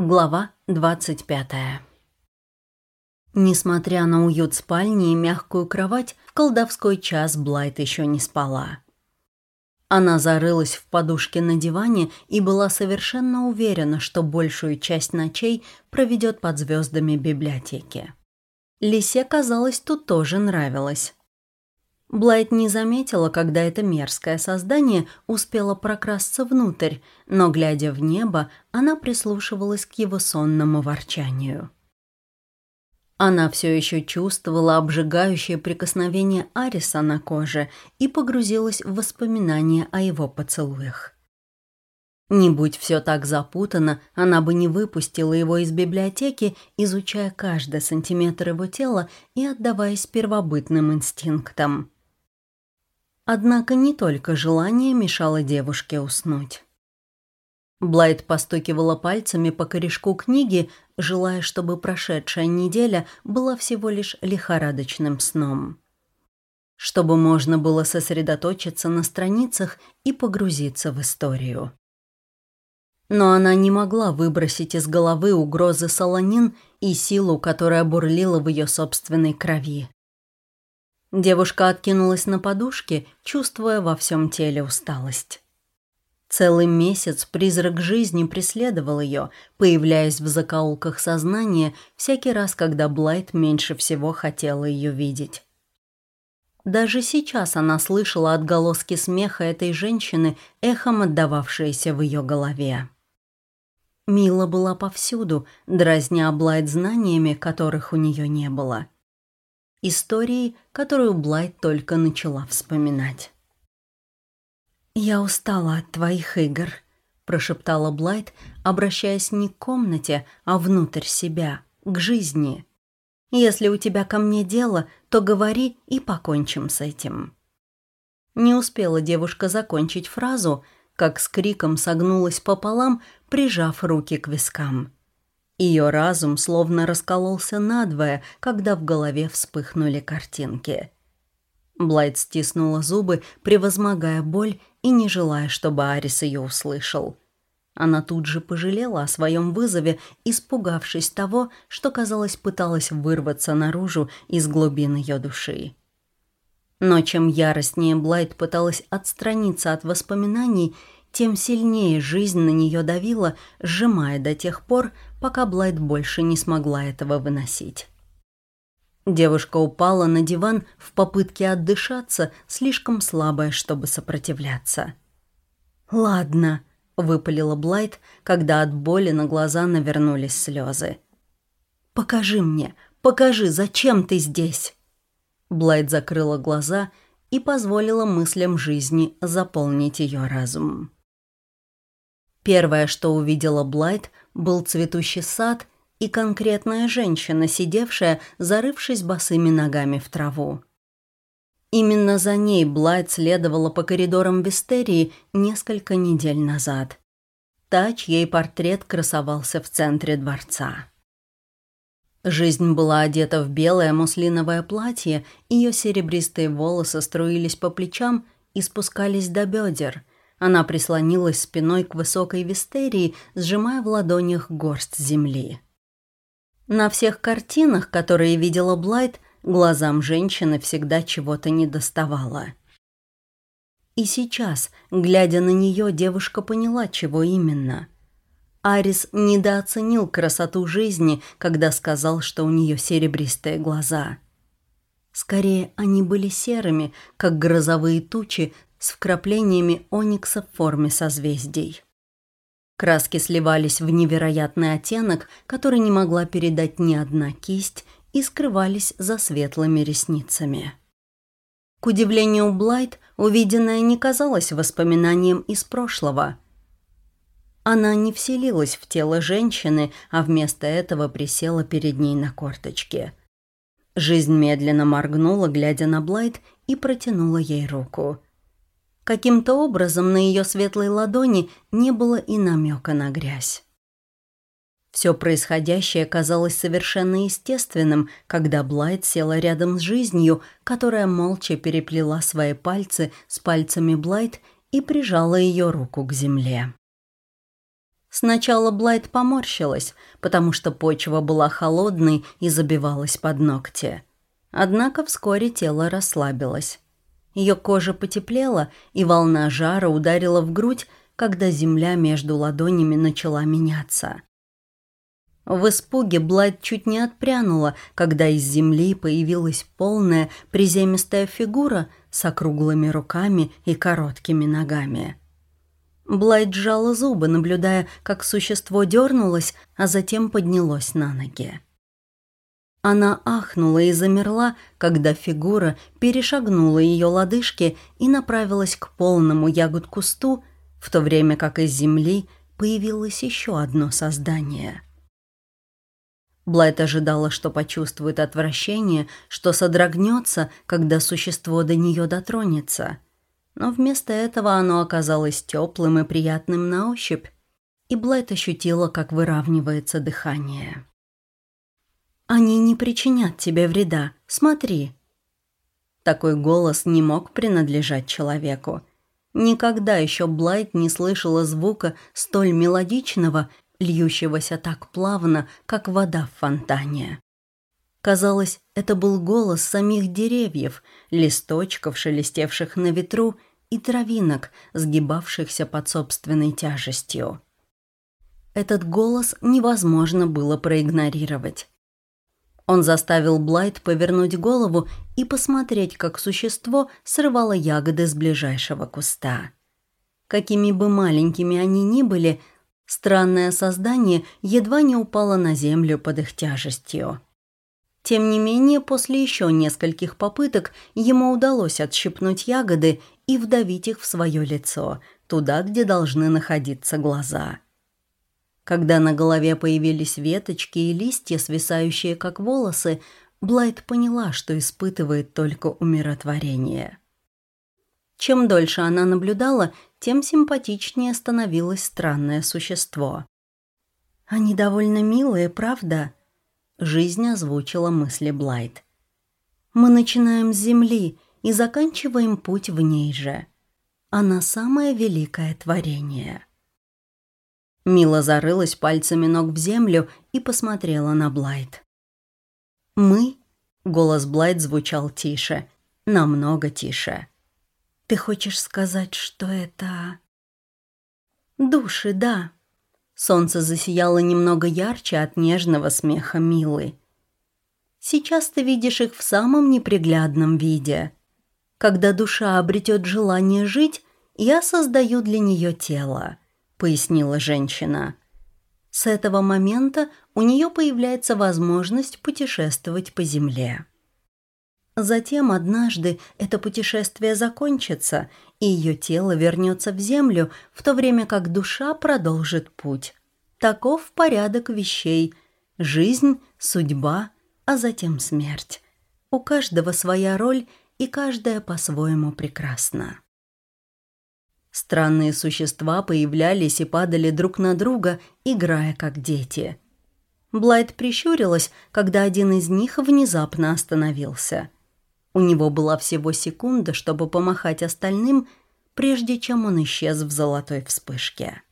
Глава 25 Несмотря на уют спальни и мягкую кровать, в колдовской час Блайт еще не спала. Она зарылась в подушке на диване и была совершенно уверена, что большую часть ночей проведет под звездами библиотеки. Лисе, казалось, тут тоже нравилось. Блайт не заметила, когда это мерзкое создание успело прокрасться внутрь, но, глядя в небо, она прислушивалась к его сонному ворчанию. Она все еще чувствовала обжигающее прикосновение Ариса на коже и погрузилась в воспоминания о его поцелуях. Не будь все так запутано, она бы не выпустила его из библиотеки, изучая каждый сантиметр его тела и отдаваясь первобытным инстинктам. Однако не только желание мешало девушке уснуть. Блайт постукивала пальцами по корешку книги, желая, чтобы прошедшая неделя была всего лишь лихорадочным сном. Чтобы можно было сосредоточиться на страницах и погрузиться в историю. Но она не могла выбросить из головы угрозы Солонин и силу, которая бурлила в ее собственной крови. Девушка откинулась на подушке, чувствуя во всем теле усталость. Целый месяц призрак жизни преследовал ее, появляясь в закоулках сознания всякий раз, когда Блайт меньше всего хотела ее видеть. Даже сейчас она слышала отголоски смеха этой женщины, эхом отдававшиеся в ее голове. Мила была повсюду, дразня Блайт знаниями, которых у нее не было – Истории, которую Блайт только начала вспоминать. «Я устала от твоих игр», – прошептала Блайт, обращаясь не к комнате, а внутрь себя, к жизни. «Если у тебя ко мне дело, то говори и покончим с этим». Не успела девушка закончить фразу, как с криком согнулась пополам, прижав руки к вискам. Ее разум словно раскололся надвое, когда в голове вспыхнули картинки. Блайт стиснула зубы, превозмогая боль и не желая, чтобы Арис ее услышал. Она тут же пожалела о своем вызове, испугавшись того, что, казалось, пыталась вырваться наружу из глубин ее души. Но чем яростнее Блайт пыталась отстраниться от воспоминаний, тем сильнее жизнь на нее давила, сжимая до тех пор, пока Блайт больше не смогла этого выносить. Девушка упала на диван в попытке отдышаться, слишком слабая, чтобы сопротивляться. «Ладно», — выпалила Блайт, когда от боли на глаза навернулись слезы. «Покажи мне, покажи, зачем ты здесь?» Блайт закрыла глаза и позволила мыслям жизни заполнить ее разум. Первое, что увидела Блайт, был цветущий сад и конкретная женщина, сидевшая, зарывшись босыми ногами в траву. Именно за ней Блайт следовала по коридорам Вистерии несколько недель назад. Та, чьей портрет красовался в центре дворца. Жизнь была одета в белое муслиновое платье, ее серебристые волосы струились по плечам и спускались до бедер – она прислонилась спиной к высокой вистерии, сжимая в ладонях горсть земли. На всех картинах, которые видела Блайт, глазам женщины всегда чего-то недоставало. И сейчас, глядя на нее, девушка поняла, чего именно. Арис недооценил красоту жизни, когда сказал, что у нее серебристые глаза. Скорее, они были серыми, как грозовые тучи, с вкраплениями оникса в форме созвездий. Краски сливались в невероятный оттенок, который не могла передать ни одна кисть, и скрывались за светлыми ресницами. К удивлению Блайт, увиденное не казалось воспоминанием из прошлого. Она не вселилась в тело женщины, а вместо этого присела перед ней на корточке. Жизнь медленно моргнула, глядя на Блайт, и протянула ей руку – Каким-то образом на ее светлой ладони не было и намека на грязь. Все происходящее казалось совершенно естественным, когда Блайт села рядом с жизнью, которая молча переплела свои пальцы с пальцами Блайт и прижала ее руку к земле. Сначала Блайт поморщилась, потому что почва была холодной и забивалась под ногти. Однако вскоре тело расслабилось. Ее кожа потеплела, и волна жара ударила в грудь, когда земля между ладонями начала меняться. В испуге Блайт чуть не отпрянула, когда из земли появилась полная приземистая фигура с округлыми руками и короткими ногами. Блайт сжала зубы, наблюдая, как существо дернулось, а затем поднялось на ноги. Она ахнула и замерла, когда фигура перешагнула ее лодыжки и направилась к полному ягод-кусту, в то время как из земли появилось еще одно создание. Блайт ожидала, что почувствует отвращение, что содрогнется, когда существо до нее дотронется — но вместо этого оно оказалось теплым и приятным на ощупь, и Блайт ощутила, как выравнивается дыхание. «Они не причинят тебе вреда, смотри». Такой голос не мог принадлежать человеку. Никогда еще Блайт не слышала звука столь мелодичного, льющегося так плавно, как вода в фонтане. Казалось, это был голос самих деревьев, листочков, шелестевших на ветру, и травинок, сгибавшихся под собственной тяжестью. Этот голос невозможно было проигнорировать. Он заставил Блайт повернуть голову и посмотреть, как существо срывало ягоды с ближайшего куста. Какими бы маленькими они ни были, странное создание едва не упало на землю под их тяжестью. Тем не менее, после еще нескольких попыток ему удалось отщипнуть ягоды и вдавить их в свое лицо, туда, где должны находиться глаза. Когда на голове появились веточки и листья, свисающие как волосы, Блайт поняла, что испытывает только умиротворение. Чем дольше она наблюдала, тем симпатичнее становилось странное существо. «Они довольно милые, правда?» Жизнь озвучила мысли Блайт. «Мы начинаем с земли и заканчиваем путь в ней же. Она самое великое творение». Мила зарылась пальцами ног в землю и посмотрела на Блайт. «Мы?» — голос Блайт звучал тише, намного тише. «Ты хочешь сказать, что это...» «Души, да», Солнце засияло немного ярче от нежного смеха Милы. Сейчас ты видишь их в самом неприглядном виде. Когда душа обретет желание жить, я создаю для нее тело, пояснила женщина. С этого момента у нее появляется возможность путешествовать по земле. Затем однажды это путешествие закончится, и ее тело вернется в землю, в то время как душа продолжит путь. Таков порядок вещей. Жизнь, судьба, а затем смерть. У каждого своя роль, и каждая по-своему прекрасна. Странные существа появлялись и падали друг на друга, играя как дети. Блайт прищурилась, когда один из них внезапно остановился – у него была всего секунда, чтобы помахать остальным, прежде чем он исчез в золотой вспышке.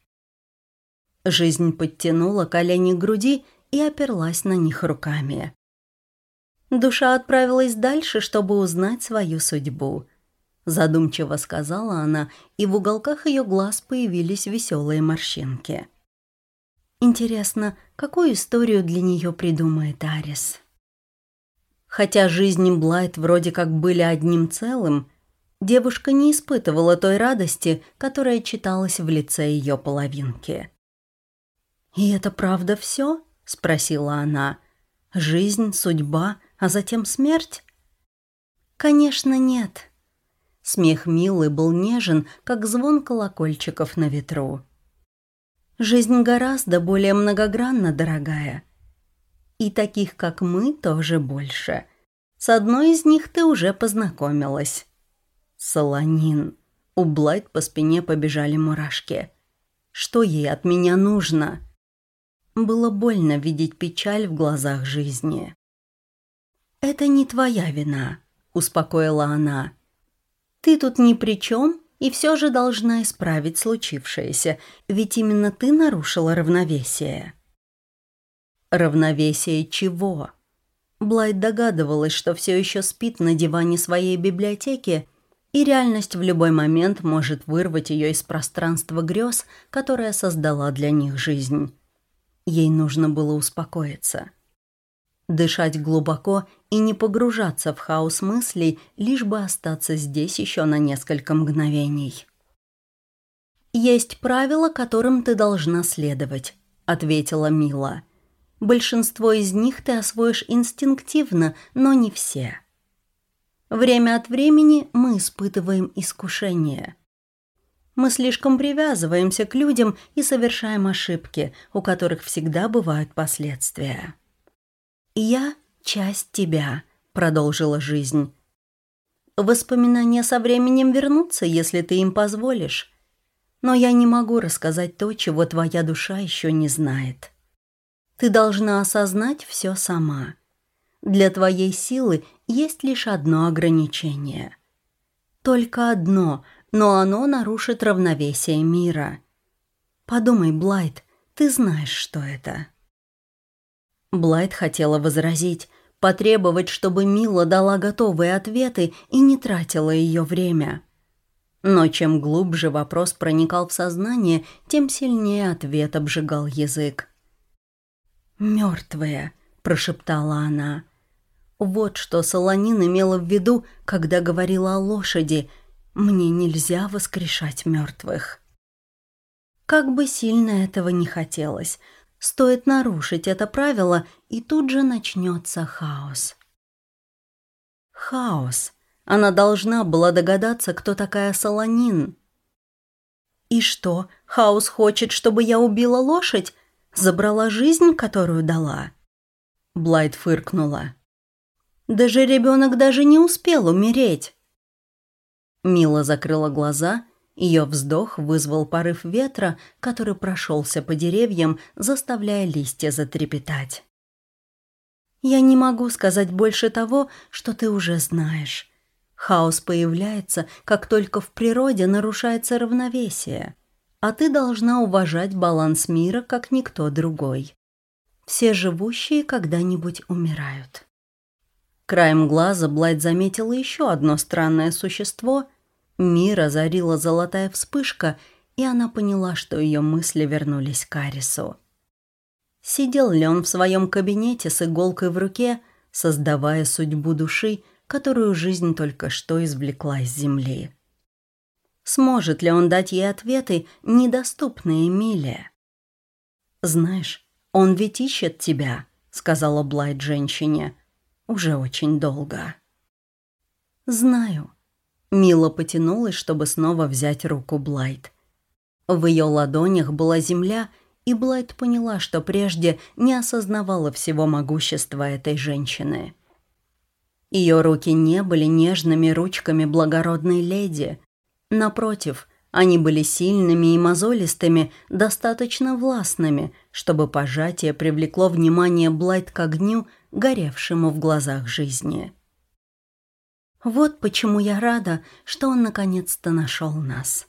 Жизнь подтянула колени к груди и оперлась на них руками. Душа отправилась дальше, чтобы узнать свою судьбу. Задумчиво сказала она, и в уголках ее глаз появились веселые морщинки. Интересно, какую историю для нее придумает Арис? Хотя жизни Блайт вроде как были одним целым, девушка не испытывала той радости, которая читалась в лице ее половинки. «И это правда все?» — спросила она. «Жизнь, судьба, а затем смерть?» «Конечно, нет». Смех Милы был нежен, как звон колокольчиков на ветру. «Жизнь гораздо более многогранна, дорогая. И таких, как мы, тоже больше. С одной из них ты уже познакомилась. Солонин. У Блайт по спине побежали мурашки. Что ей от меня нужно? Было больно видеть печаль в глазах жизни. «Это не твоя вина», — успокоила она. «Ты тут ни при чем, и все же должна исправить случившееся, ведь именно ты нарушила равновесие. Равновесие чего? Блайт догадывалась, что все еще спит на диване своей библиотеки, и реальность в любой момент может вырвать ее из пространства грез, которое создала для них жизнь. Ей нужно было успокоиться. Дышать глубоко и не погружаться в хаос мыслей, лишь бы остаться здесь еще на несколько мгновений. «Есть правила, которым ты должна следовать», — ответила Мила. «Большинство из них ты освоишь инстинктивно, но не все». Время от времени мы испытываем искушение. Мы слишком привязываемся к людям и совершаем ошибки, у которых всегда бывают последствия. «Я — часть тебя», — продолжила жизнь. Воспоминания со временем вернутся, если ты им позволишь. Но я не могу рассказать то, чего твоя душа еще не знает. Ты должна осознать все сама. Для твоей силы есть лишь одно ограничение. Только одно, но оно нарушит равновесие мира. Подумай, Блайт, ты знаешь, что это. Блайт хотела возразить, потребовать, чтобы Мила дала готовые ответы и не тратила ее время. Но чем глубже вопрос проникал в сознание, тем сильнее ответ обжигал язык. «Мертвые», — прошептала она, — вот что Солонин имела в виду, когда говорила о лошади. «Мне нельзя воскрешать мертвых». Как бы сильно этого не хотелось, стоит нарушить это правило, и тут же начнется хаос. Хаос. Она должна была догадаться, кто такая Солонин. «И что, Хаос хочет, чтобы я убила лошадь? Забрала жизнь, которую дала?» Блайт фыркнула. Даже ребенок даже не успел умереть. Мила закрыла глаза, ее вздох вызвал порыв ветра, который прошелся по деревьям, заставляя листья затрепетать. «Я не могу сказать больше того, что ты уже знаешь. Хаос появляется, как только в природе нарушается равновесие, а ты должна уважать баланс мира, как никто другой. Все живущие когда-нибудь умирают». Краем глаза Блайт заметила еще одно странное существо. Мир озарила золотая вспышка, и она поняла, что ее мысли вернулись к Арису. Сидел ли он в своем кабинете с иголкой в руке, создавая судьбу души, которую жизнь только что извлекла из земли? Сможет ли он дать ей ответы, недоступные Эмилия? «Знаешь, он ведь ищет тебя», — сказала Блайт женщине уже очень долго. «Знаю». Мила потянулась, чтобы снова взять руку Блайт. В ее ладонях была земля, и Блайт поняла, что прежде не осознавала всего могущества этой женщины. Ее руки не были нежными ручками благородной леди. Напротив, они были сильными и мозолистыми, достаточно властными, чтобы пожатие привлекло внимание Блайт к огню, горевшему в глазах жизни. Вот почему я рада, что он наконец-то нашел нас.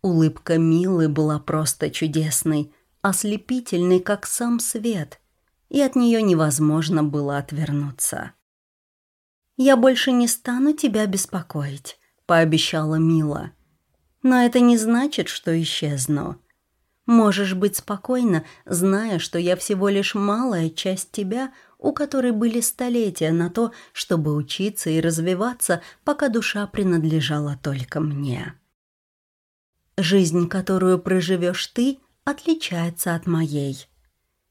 Улыбка Милы была просто чудесной, ослепительной, как сам свет, и от нее невозможно было отвернуться. «Я больше не стану тебя беспокоить», — пообещала Мила. «Но это не значит, что исчезну. Можешь быть спокойна, зная, что я всего лишь малая часть тебя, у которой были столетия на то, чтобы учиться и развиваться, пока душа принадлежала только мне. Жизнь, которую проживешь ты, отличается от моей.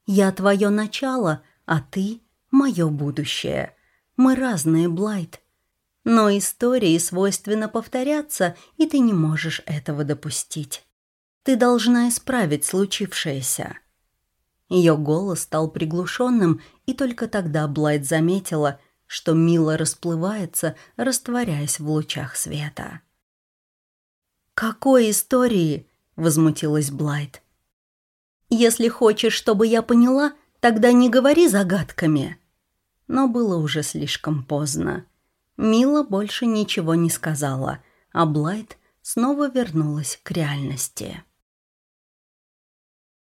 Я твое начало, а ты — мое будущее. Мы разные, Блайт. Но истории свойственно повторяться, и ты не можешь этого допустить. Ты должна исправить случившееся. Ее голос стал приглушенным, и только тогда Блайт заметила, что Мила расплывается, растворяясь в лучах света. «Какой истории?» — возмутилась Блайт. «Если хочешь, чтобы я поняла, тогда не говори загадками». Но было уже слишком поздно. Мила больше ничего не сказала, а Блайт снова вернулась к реальности.